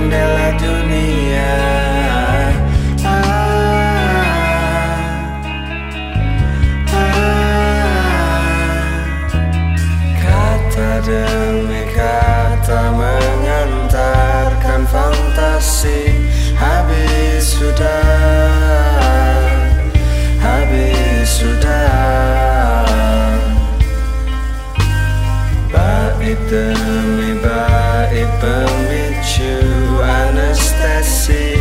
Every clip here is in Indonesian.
jendela dunia ah, ah, Kata demi kata mengantarkan fantasi Habis sudah, habis sudah Baik demi baik. say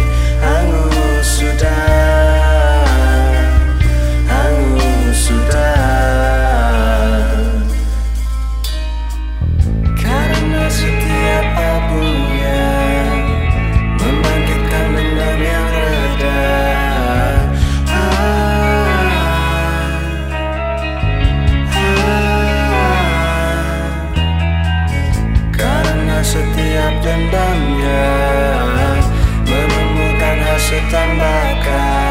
se tan bacán.